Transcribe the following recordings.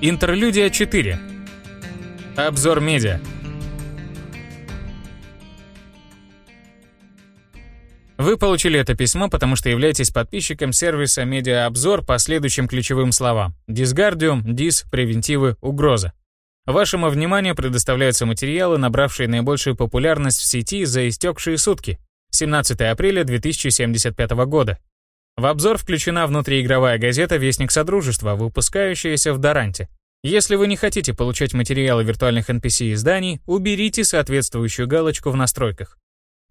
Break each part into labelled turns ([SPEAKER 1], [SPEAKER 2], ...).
[SPEAKER 1] Интерлюдия 4. Обзор медиа. Вы получили это письмо, потому что являетесь подписчиком сервиса «Медиаобзор» по следующим ключевым словам. Дисгардиум, дис, превентивы, угроза. Вашему вниманию предоставляются материалы, набравшие наибольшую популярность в сети за истекшие сутки. 17 апреля 2075 года. В обзор включена внутриигровая газета «Вестник Содружества», выпускающаяся в Даранте. Если вы не хотите получать материалы виртуальных NPC-изданий, уберите соответствующую галочку в настройках.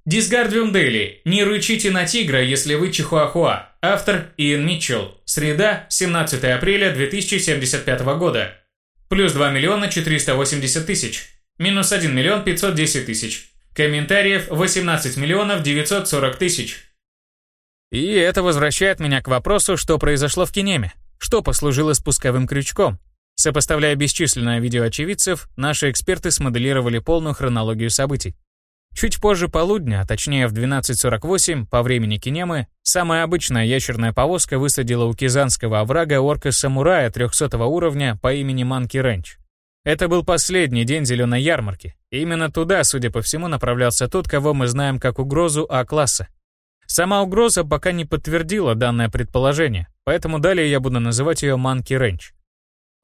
[SPEAKER 1] Дисгардиум Дейли. Не рычите на тигра, если вы чихуахуа. Автор Иэн Митчелл. Среда, 17 апреля 2075 года. Плюс 2 миллиона 480 тысяч. Минус 1 миллион 510 тысяч. Комментариев 18 миллионов 940 тысяч. И это возвращает меня к вопросу, что произошло в Кинеме. Что послужило спусковым крючком? Сопоставляя бесчисленное видео очевидцев, наши эксперты смоделировали полную хронологию событий. Чуть позже полудня, а точнее в 12.48 по времени Кинемы, самая обычная ящерная повозка высадила у Кизанского оврага орка-самурая 300 уровня по имени Манки Рэнч. Это был последний день зеленой ярмарки. И именно туда, судя по всему, направлялся тот, кого мы знаем как угрозу А-класса. Сама угроза пока не подтвердила данное предположение, поэтому далее я буду называть ее Манки Рэнч.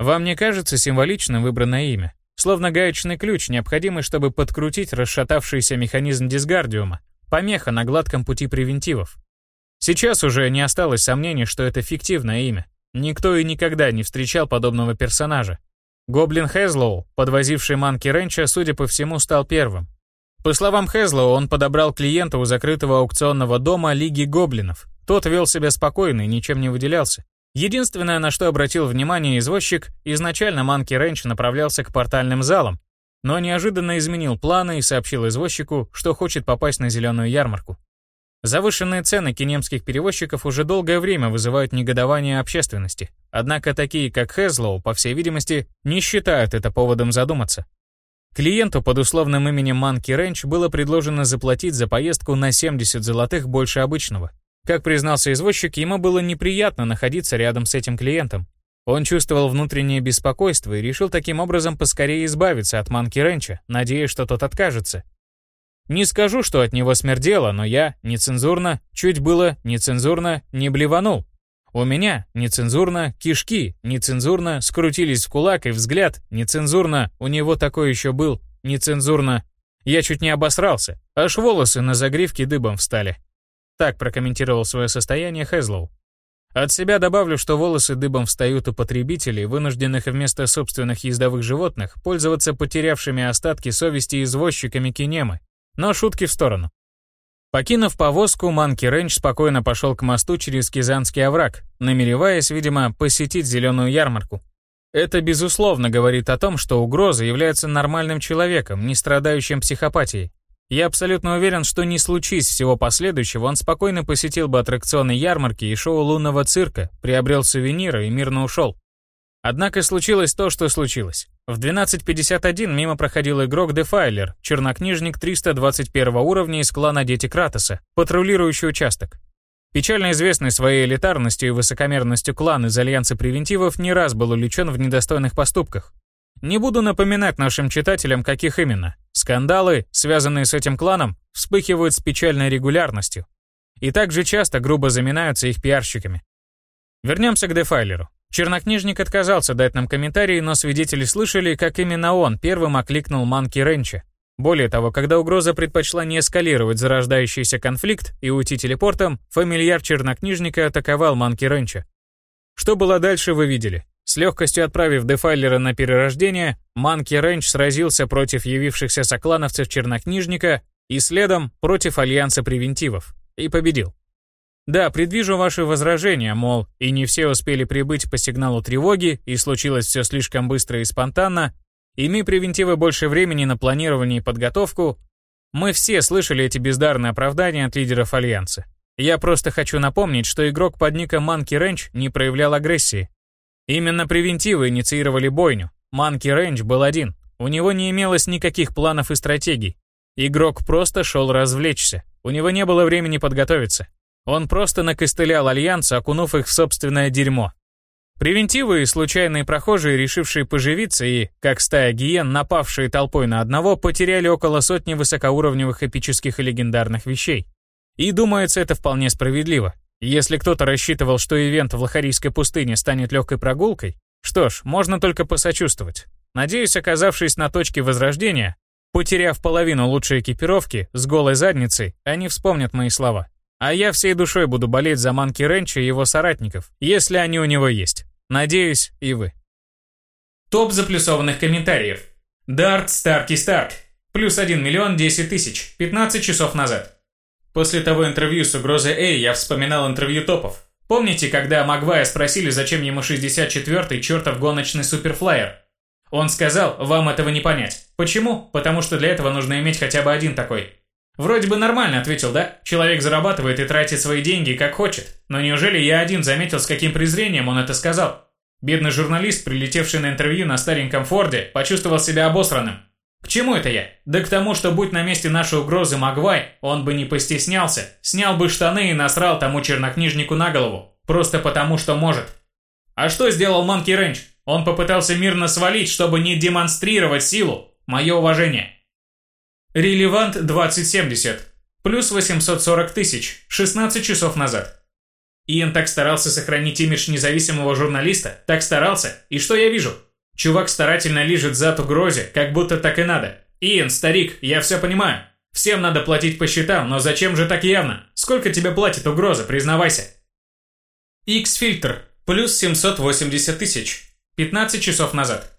[SPEAKER 1] Вам не кажется символичным выбранное имя? Словно гаечный ключ, необходимый, чтобы подкрутить расшатавшийся механизм дисгардиума, помеха на гладком пути превентивов. Сейчас уже не осталось сомнений, что это фиктивное имя. Никто и никогда не встречал подобного персонажа. Гоблин Хезлоу, подвозивший Манки Рэнча, судя по всему, стал первым. По словам Хезлоу, он подобрал клиента у закрытого аукционного дома Лиги Гоблинов. Тот вел себя спокойно и ничем не выделялся. Единственное, на что обратил внимание извозчик, изначально Манки Рэнч направлялся к портальным залам, но неожиданно изменил планы и сообщил извозчику, что хочет попасть на зеленую ярмарку. Завышенные цены кинемских перевозчиков уже долгое время вызывают негодование общественности, однако такие, как Хезлоу, по всей видимости, не считают это поводом задуматься. Клиенту под условным именем Манки Рэнч было предложено заплатить за поездку на 70 золотых больше обычного. Как признался извозчик, ему было неприятно находиться рядом с этим клиентом. Он чувствовал внутреннее беспокойство и решил таким образом поскорее избавиться от Манки Рэнча, надеясь, что тот откажется. Не скажу, что от него смердело, но я, нецензурно, чуть было, нецензурно, не блеванул. У меня, нецензурно, кишки, нецензурно, скрутились в кулак и взгляд, нецензурно, у него такой еще был, нецензурно. Я чуть не обосрался, аж волосы на загривке дыбом встали. Так прокомментировал свое состояние Хезлоу. От себя добавлю, что волосы дыбом встают у потребителей, вынужденных вместо собственных ездовых животных пользоваться потерявшими остатки совести извозчиками кинемы. Но шутки в сторону. Покинув повозку, Манки Рэнч спокойно пошел к мосту через Кизанский овраг, намереваясь, видимо, посетить зеленую ярмарку. Это, безусловно, говорит о том, что угроза является нормальным человеком, не страдающим психопатией. Я абсолютно уверен, что не случись всего последующего, он спокойно посетил бы аттракционы ярмарки и шоу лунного цирка, приобрел сувениры и мирно ушел. Однако случилось то, что случилось. В 12.51 мимо проходил игрок Дефайлер, чернокнижник 321 уровня из клана Дети Кратоса, патрулирующий участок. Печально известный своей элитарностью и высокомерностью клан из Альянса Превентивов не раз был увлечен в недостойных поступках. Не буду напоминать нашим читателям, каких именно. Скандалы, связанные с этим кланом, вспыхивают с печальной регулярностью. И также часто грубо заминаются их пиарщиками. Вернемся к Дефайлеру. Чернокнижник отказался дать нам комментарии, но свидетели слышали, как именно он первым окликнул Манки Ренча. Более того, когда угроза предпочла не эскалировать зарождающийся конфликт и уйти телепортом, фамильяр чернокнижника атаковал Манки Ренча. Что было дальше, вы видели. С легкостью отправив Дефайлера на перерождение, Манки Ренч сразился против явившихся соклановцев чернокнижника и следом против Альянса Превентивов. И победил. Да, предвижу ваши возражения, мол, и не все успели прибыть по сигналу тревоги, и случилось все слишком быстро и спонтанно, Ими превентивы больше времени на планирование и подготовку. Мы все слышали эти бездарные оправдания от лидеров Альянса. Я просто хочу напомнить, что игрок под ником Monkey Ranch не проявлял агрессии. Именно превентивы инициировали бойню. Monkey Ranch был один. У него не имелось никаких планов и стратегий. Игрок просто шел развлечься. У него не было времени подготовиться. Он просто накостылял Альянса, окунув их в собственное дерьмо. Превентивы и случайные прохожие, решившие поживиться и, как стая гиен, напавшие толпой на одного, потеряли около сотни высокоуровневых эпических и легендарных вещей. И думается, это вполне справедливо. Если кто-то рассчитывал, что ивент в Лохарийской пустыне станет легкой прогулкой, что ж, можно только посочувствовать. Надеюсь, оказавшись на точке возрождения, потеряв половину лучшей экипировки, с голой задницей, они вспомнят мои слова. А я всей душой буду болеть за Манки Ренча и его соратников, если они у него есть. Надеюсь, и вы. Топ заплюсованных комментариев. Дарт Старки Старк. Плюс 1 миллион 10 тысяч. 15 часов назад. После того интервью с угрозой Эй я вспоминал интервью топов. Помните, когда Магвая спросили, зачем ему 64-й чертов гоночный суперфлайер? Он сказал, вам этого не понять. Почему? Потому что для этого нужно иметь хотя бы один такой. Вроде бы нормально, ответил, да? Человек зарабатывает и тратит свои деньги как хочет. Но неужели я один заметил, с каким презрением он это сказал? Бедный журналист, прилетевший на интервью на стареньком Форде, почувствовал себя обосранным. К чему это я? Да к тому, что будь на месте нашей угрозы Магвай, он бы не постеснялся, снял бы штаны и насрал тому чернокнижнику на голову. Просто потому, что может. А что сделал Манки Рэнч? Он попытался мирно свалить, чтобы не демонстрировать силу. Мое уважение. Релевант 2070. Плюс 840 тысяч. 16 часов назад. Иэн так старался сохранить имидж независимого журналиста, так старался, и что я вижу? Чувак старательно лижет зад угрозе, как будто так и надо. Иэн, старик, я все понимаю. Всем надо платить по счетам, но зачем же так явно? Сколько тебе платит угроза, признавайся. X-фильтр, плюс 780 тысяч. 15 часов назад.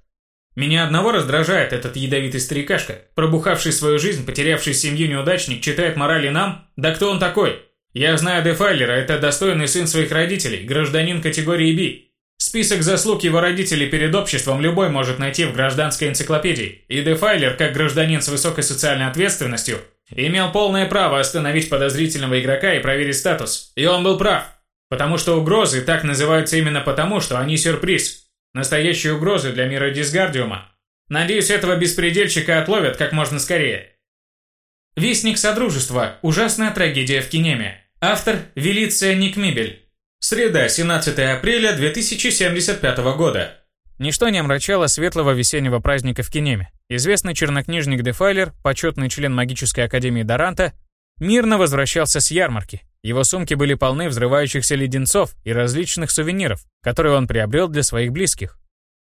[SPEAKER 1] Меня одного раздражает этот ядовитый старикашка, пробухавший свою жизнь, потерявший семью неудачник, читает морали нам? Да кто он такой? Я знаю Дефайлера, это достойный сын своих родителей, гражданин категории B. Список заслуг его родителей перед обществом любой может найти в гражданской энциклопедии. И Дефайлер, как гражданин с высокой социальной ответственностью, имел полное право остановить подозрительного игрока и проверить статус. И он был прав. Потому что угрозы так называются именно потому, что они сюрприз. Настоящие угрозы для мира Дисгардиума. Надеюсь, этого беспредельщика отловят как можно скорее. Вестник Содружества. Ужасная трагедия в Кинеме. Автор Велиция Никмибель. Среда, 17 апреля 2075 года. Ничто не омрачало светлого весеннего праздника в Кинеме. Известный чернокнижник Дефайлер, почетный член магической академии Даранта, мирно возвращался с ярмарки. Его сумки были полны взрывающихся леденцов и различных сувениров, которые он приобрел для своих близких.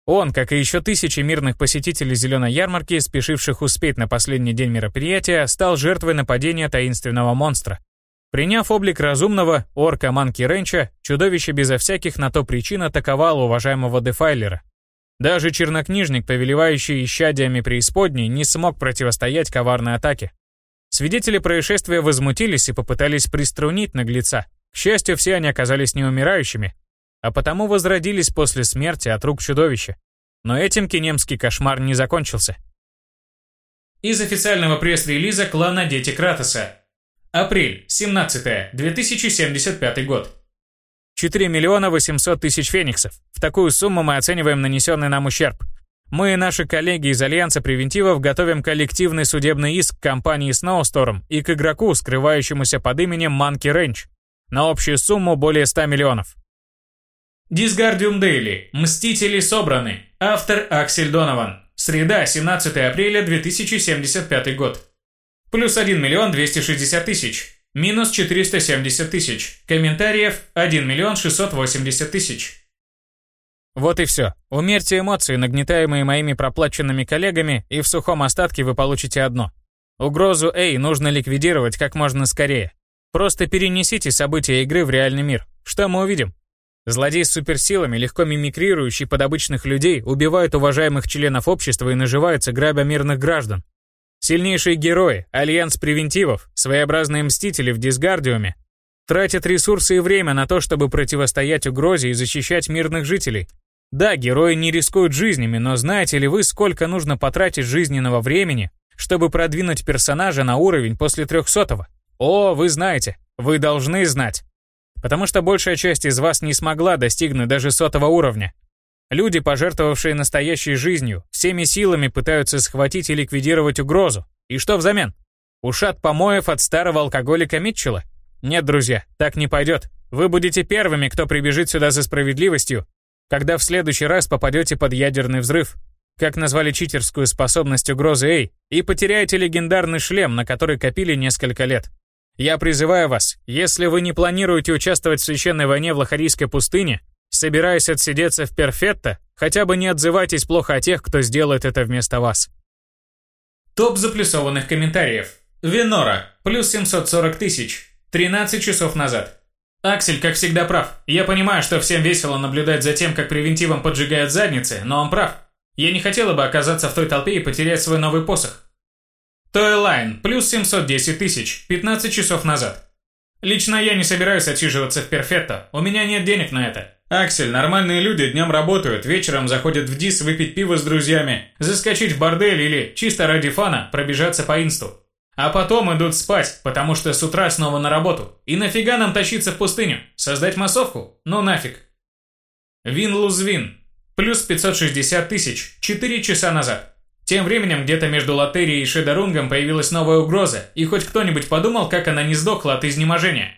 [SPEAKER 1] Он, как и еще тысячи мирных посетителей зеленой ярмарки, спешивших успеть на последний день мероприятия, стал жертвой нападения таинственного монстра, Приняв облик разумного, орка Манки Ренча, чудовище безо всяких на то причин атаковало уважаемого Дефайлера. Даже чернокнижник, повелевающий исчадиями преисподней, не смог противостоять коварной атаке. Свидетели происшествия возмутились и попытались приструнить наглеца. К счастью, все они оказались неумирающими, а потому возродились после смерти от рук чудовища. Но этим кинемский кошмар не закончился. Из официального пресс-релиза клана Дети Кратоса Апрель, 17 2075 год. 4 миллиона 800 тысяч фениксов. В такую сумму мы оцениваем нанесенный нам ущерб. Мы и наши коллеги из Альянса Превентивов готовим коллективный судебный иск к компании Snowstorm и к игроку, скрывающемуся под именем Monkey Range, на общую сумму более 100 миллионов. Дисгардиум Дейли. Мстители собраны. Автор Аксель Донован. Среда, 17 апреля 2075 год. Плюс 1 миллион 260 тысяч. Минус 470 тысяч. Комментариев 1 миллион 680 тысяч. Вот и все. Умерьте эмоции, нагнетаемые моими проплаченными коллегами, и в сухом остатке вы получите одно. Угрозу Эй нужно ликвидировать как можно скорее. Просто перенесите события игры в реальный мир. Что мы увидим? Злодей с суперсилами, легко мимикрирующий под обычных людей, убивает уважаемых членов общества и наживается, грабя мирных граждан. Сильнейшие герои, альянс превентивов, своеобразные мстители в дисгардиуме тратят ресурсы и время на то, чтобы противостоять угрозе и защищать мирных жителей. Да, герои не рискуют жизнями, но знаете ли вы, сколько нужно потратить жизненного времени, чтобы продвинуть персонажа на уровень после трехсотого? О, вы знаете, вы должны знать. Потому что большая часть из вас не смогла достигнуть даже сотого уровня. Люди, пожертвовавшие настоящей жизнью, всеми силами пытаются схватить и ликвидировать угрозу. И что взамен? Ушат помоев от старого алкоголика Митчелла? Нет, друзья, так не пойдет. Вы будете первыми, кто прибежит сюда за справедливостью Когда в следующий раз попадете под ядерный взрыв, как назвали читерскую способность угрозы Эй, и потеряете легендарный шлем, на который копили несколько лет. Я призываю вас, если вы не планируете участвовать в священной войне в Лохарийской пустыне, собираясь отсидеться в Перфетто, хотя бы не отзывайтесь плохо о тех, кто сделает это вместо вас. Топ заплюсованных комментариев. Венора, плюс 740 тысяч, 13 часов назад. Аксель, как всегда, прав. Я понимаю, что всем весело наблюдать за тем, как превентивом поджигают задницы, но он прав. Я не хотела бы оказаться в той толпе и потерять свой новый посох. Тойлайн, плюс 710 тысяч, 15 часов назад. Лично я не собираюсь отсиживаться в Перфетто, у меня нет денег на это. Аксель, нормальные люди днем работают, вечером заходят в ДИС выпить пиво с друзьями, заскочить в бордель или, чисто ради фана, пробежаться по инсту. А потом идут спать, потому что с утра снова на работу. И нафига нам тащиться в пустыню? Создать массовку? Ну нафиг. Вин-луз-вин. Плюс 560 тысяч, 4 часа назад. Тем временем где-то между Латерией и Шедорунгом появилась новая угроза, и хоть кто-нибудь подумал, как она не сдохла от изнеможения.